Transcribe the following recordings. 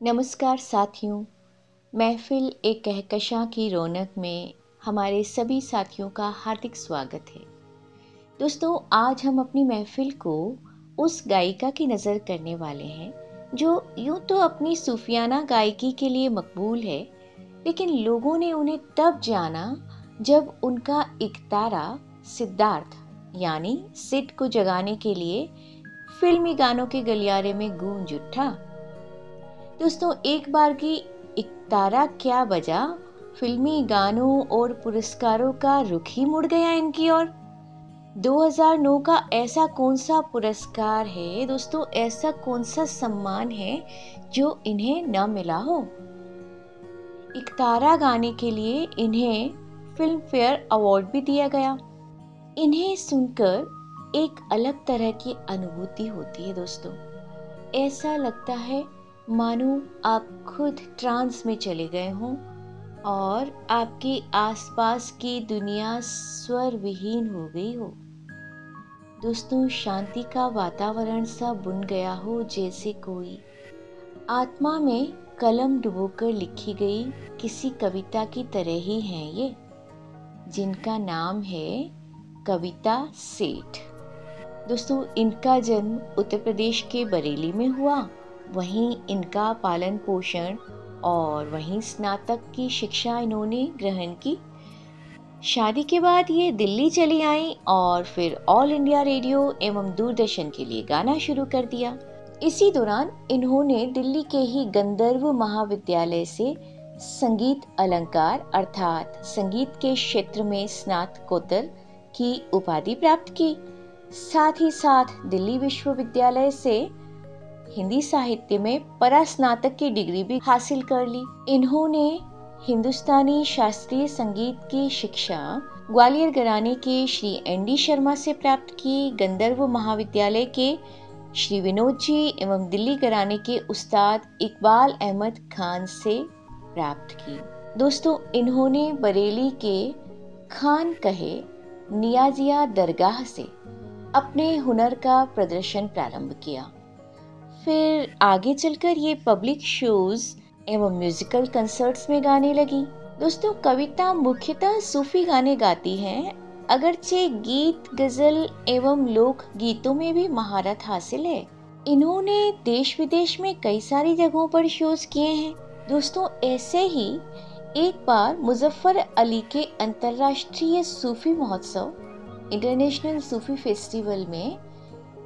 नमस्कार साथियों महफिल एक कहकशां की रौनक में हमारे सभी साथियों का हार्दिक स्वागत है। दोस्तों, आज हम अपनी महफिल को उस गायिका की नज़र करने वाले हैं, जो यूँ तो अपनी सूफियाना गायकी के लिए मकबूल है, लेकिन लोगों ने उन्हें तब जाना जब उनका इकतारा सिद्धार्थ, यानी सिड को जगाने के लिए फिल्मी गानों के गलियारे में गूंज उठा। दोस्तों, एक बार की इकतारा क्या बजा? फिल्मी गानों और पुरस्कारों का रुख ही मुड़ गया इनकी ओर। 2009 का ऐसा कौन सा पुरस्कार है? दोस्तों, ऐसा कौन सा सम्मान है जो इन्हें न मिला हो? इकतारा गाने के लिए इन्हें फ़िल्म फेयर अवार्ड भी दिया गया। इन्हें सुनकर एक अलग तरह की अनुभूति होती है दोस्तों। ऐसा लगता है मानो आप खुद ट्रांस में चले गए हों और आपके आसपास की दुनिया स्वर विहीन हो गई हो। दोस्तों, शांति का वातावरण सा बुन गया हो जैसे कोई। आत्मा में कलम डुबोकर लिखी गई किसी कविता की तरह ही हैं ये, जिनका नाम है कविता सेठ। दोस्तों, इनका जन्म उत्तर प्रदेश के बरेली में हुआ। वहीं इनका पालन पोषण और वहीं स्नातक की शिक्षा इन्होंने ग्रहण की। शादी के बाद ये दिल्ली चली आई और फिर ऑल इंडिया रेडियो एवं दूरदर्शन के लिए गाना शुरू कर दिया। इसी दौरान इन्होंने दिल्ली के ही गंधर्व महाविद्यालय से संगीत अलंकार अर्थात संगीत के क्षेत्र में स्नातकोत्तर की उपाधि प्राप्त की। साथ ही साथ दिल्ली विश्वविद्यालय से हिंदी साहित्य में परास्नातक की डिग्री भी हासिल कर ली। इन्होंने हिंदुस्तानी शास्त्रीय संगीत की शिक्षा ग्वालियर घराने के श्री एन डी शर्मा से प्राप्त की। गंधर्व महाविद्यालय के श्री विनोद जी एवं दिल्ली घराने के उस्ताद इकबाल अहमद खान से प्राप्त की। दोस्तों, इन्होंने बरेली के खान कहे नियाजिया दरगाह से अपने हुनर का प्रदर्शन प्रारंभ किया। फिर आगे चलकर ये पब्लिक शोज़ एवं म्यूजिकल कंसर्ट्स में गाने लगी। दोस्तों, कविता मुख्यतः सूफी गाने गाती हैं। अगरचे गीत, गज़ल एवं लोक गीतों में भी महारत हासिल है। इन्होंने देश विदेश में कई सारी जगहों पर शोज़ किए हैं। दोस्तों, ऐसे ही एक बार मुजफ्फर अली के अंतर्राष्ट्रीय सूफी महोत्सव इंटरनेशनल सूफी फेस्टिवल में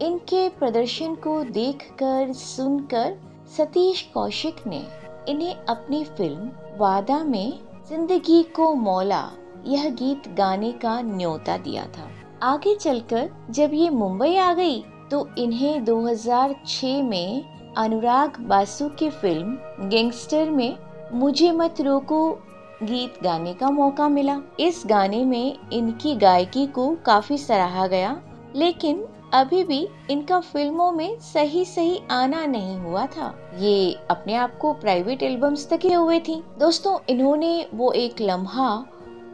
इनके प्रदर्शन को देखकर सुनकर सतीश कौशिक ने इन्हें अपनी फ़िल्म वादा में ज़िंदगी को मौला, यह गीत गाने का न्योता दिया था। आगे चलकर जब ये मुंबई आ गई तो इन्हें 2006 में अनुराग बासु की फ़िल्म गैंगस्टर में मुझे मत रोको गीत गाने का मौका मिला। इस गाने में इनकी गायकी को काफ़ी सराहा गया, लेकिन अभी भी इनका फ़िल्मों में सही सही आना नहीं हुआ था। ये अपने आप को प्राइवेट एल्बम्स तक ही हुए थी। दोस्तों, इन्होंने वो एक लम्हा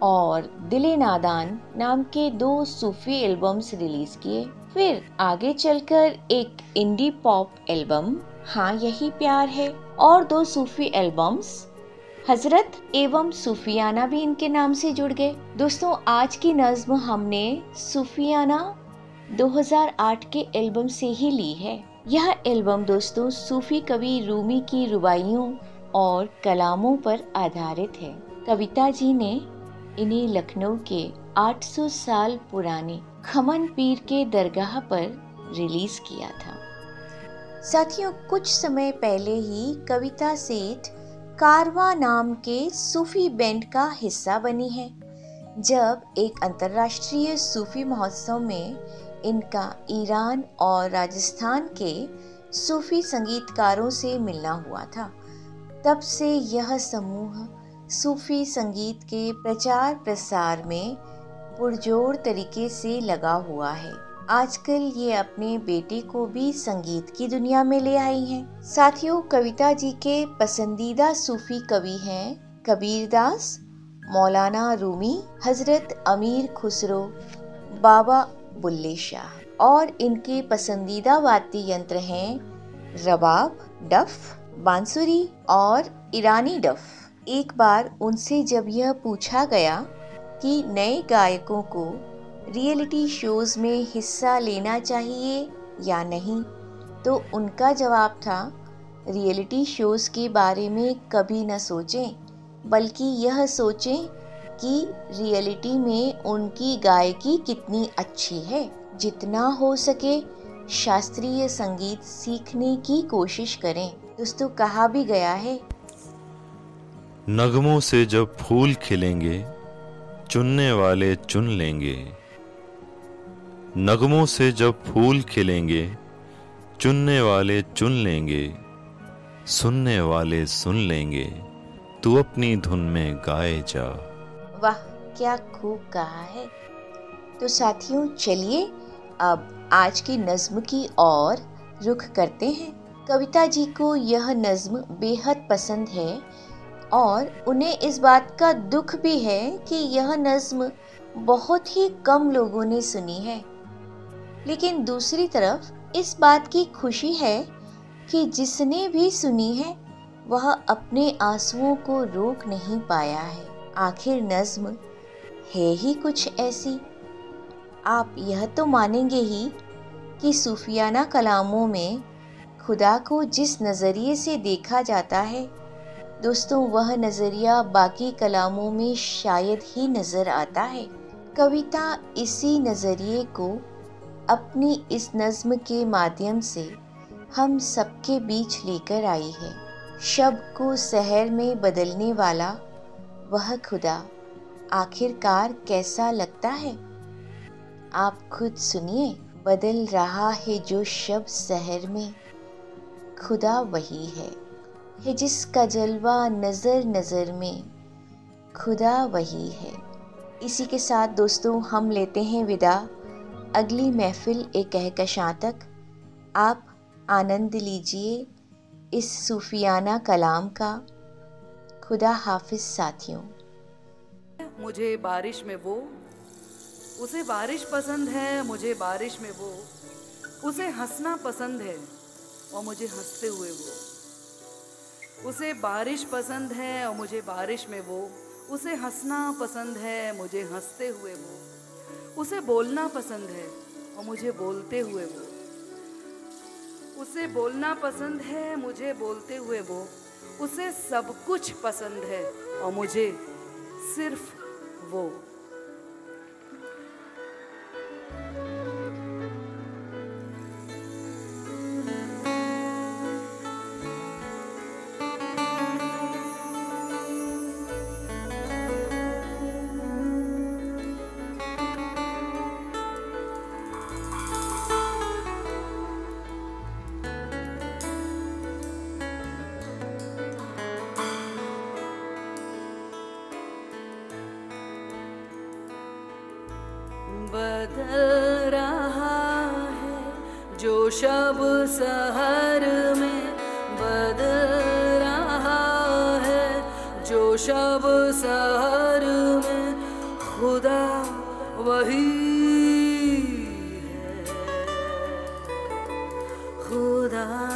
और दिले नादान नाम के दो सूफी एल्बम्स रिलीज़ किए। फिर आगे चलकर एक इंडी पॉप एल्बम हाँ यही प्यार है, और दो सूफी एल्बम्स, हज़रत एवं सूफियाना भी इनके नाम से जुड़ गए। दोस्तों, आज की नज्म हमने सूफियाना 2008 के एल्बम से ही ली है। यह एल्बम दोस्तों सूफी कवि रूमी की रुबाइयों और कलामों पर आधारित है। कविता जी ने इन्हें लखनऊ के 800 साल पुराने खमन पीर के दरगाह पर रिलीज़ किया था। साथियों, कुछ समय पहले ही कविता सेठ कारवा नाम के सूफी बैंड का हिस्सा बनी है। जब एक अंतर्राष्ट्रीय सूफी महोत्सव में इनका ईरान और राजस्थान के सूफी संगीतकारों से मिलना हुआ था तब से यह समूह सूफी संगीत के प्रचार प्रसार में पुरजोर तरीके से लगा हुआ है आजकल ये अपने बेटे को भी संगीत की दुनिया में ले आई हैं। साथियों, कविता जी के पसंदीदा सूफी कवि हैं कबीर दास, मौलाना रूमी, हज़रत अमीर खुसरो, बाबा बुल्ले शाह। और इनके पसंदीदा वाद्य यंत्र हैं रबाब डफ, बांसुरी और ईरानी डफ। एक बार उनसे जब यह पूछा गया कि नए गायकों को रियलिटी शोज़ में हिस्सा लेना चाहिए या नहीं तो उनका जवाब था, रियलिटी शोज़ के बारे में कभी न सोचें, बल्कि यह सोचें कि रियलिटी में उनकी गायकी कितनी अच्छी है। जितना हो सके शास्त्रीय संगीत सीखने की कोशिश करें। दोस्तों, कहा भी गया है। नगमों से जब फूल खिलेंगे, चुनने वाले चुन लेंगे। नगमों से जब फूल खिलेंगे, चुनने वाले चुन लेंगे, सुनने वाले सुन लेंगे। तू अपनी धुन में गाए जा। वाह, क्या खूब कहा है। तो साथियों, चलिए अब आज की नज्म की ओर रुख करते हैं। कविता जी को यह नज्म बेहद पसंद है और उन्हें इस बात का दुख भी है कि यह नज्म बहुत ही कम लोगों ने सुनी है। लेकिन दूसरी तरफ़ इस बात की खुशी है कि जिसने भी सुनी है, वह अपने आंसुओं को रोक नहीं पाया है। आखिर नज्म है ही कुछ ऐसी। आप यह तो मानेंगे ही कि सूफियाना कलामों में खुदा को जिस नज़रिए से देखा जाता है, दोस्तों, वह नज़रिया बाकी कलामों में शायद ही नज़र आता है। कविता इसी नज़रिए को अपनी इस नज्म के माध्यम से हम सबके बीच लेकर आई है। शब को शहर में बदलने वाला वह खुदा, आखिरकार कैसा लगता है? आप खुद सुनिए, बदल रहा है जो शब शहर में। खुदा वही है है जिसका जलवा नज़र नज़र में। खुदा वही है। इसी के साथ दोस्तों, हम लेते हैं विदा। अगली महफिल एक कहकशां तक। आप आनंद लीजिए इस सूफियाना कलाम का। खुदा हाफिज साथियों। मुझे बारिश में वो, उसे बारिश पसंद है, मुझे बारिश में वो, उसे हंसना पसंद है, और मुझे हँसते हुए वो, उसे बारिश पसंद है, और मुझे बारिश में वो, उसे हंसना पसंद है, मुझे हँसते हुए वो, उसे बोलना पसंद है, और मुझे बोलते हुए वो, उसे बोलना पसंद है, मुझे बोलते हुए वो उसे सब कुछ पसंद है। और मुझे सिर्फ़ वो। खुदा वही है। खुदा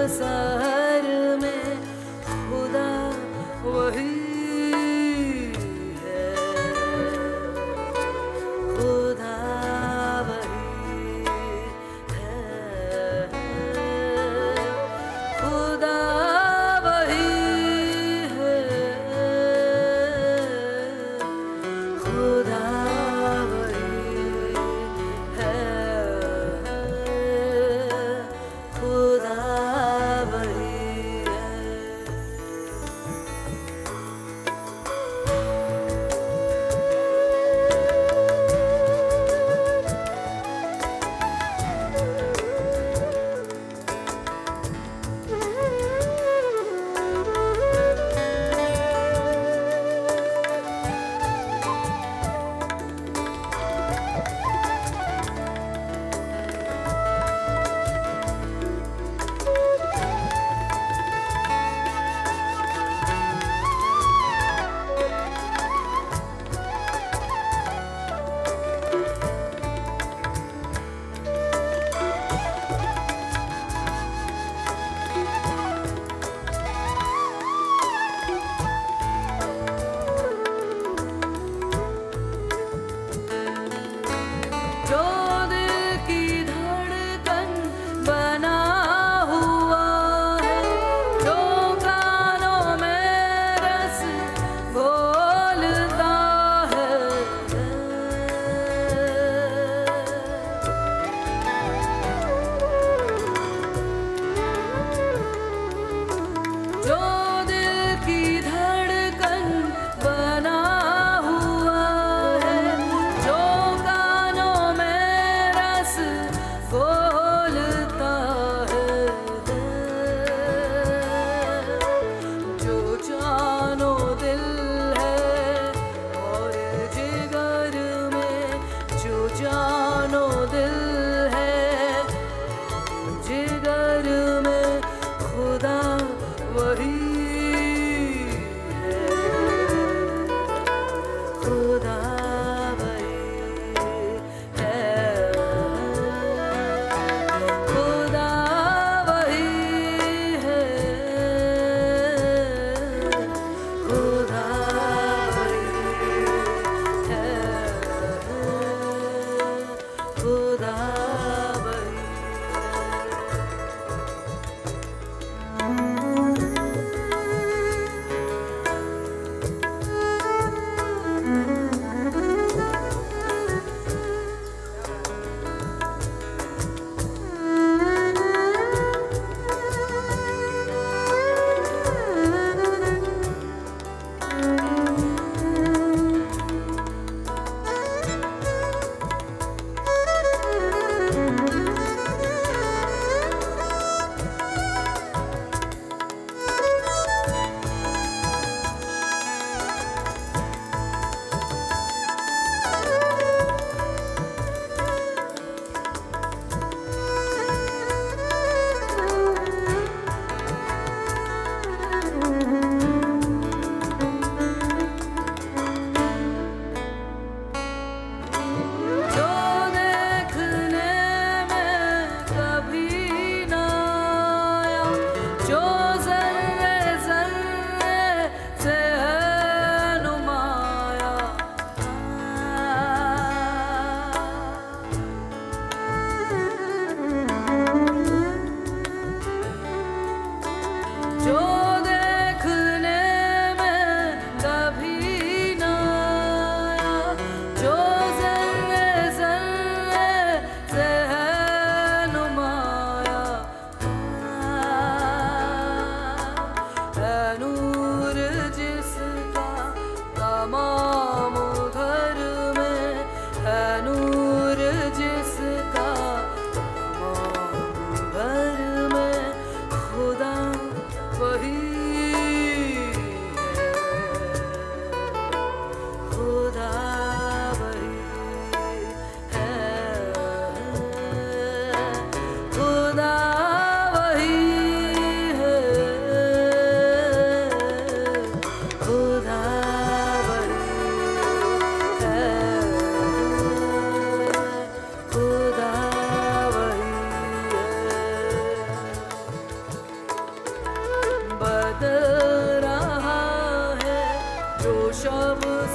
the sun.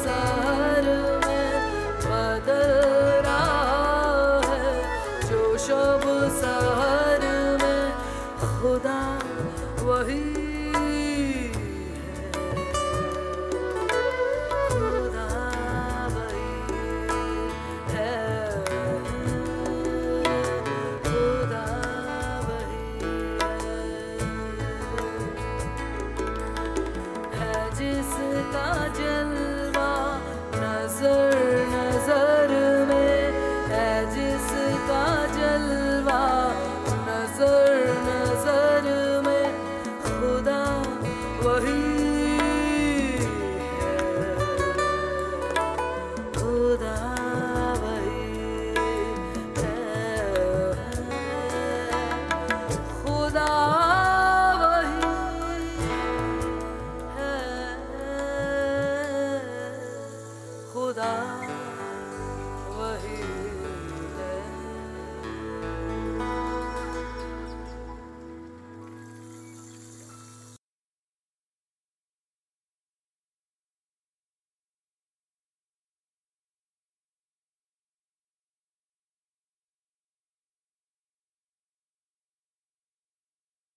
जो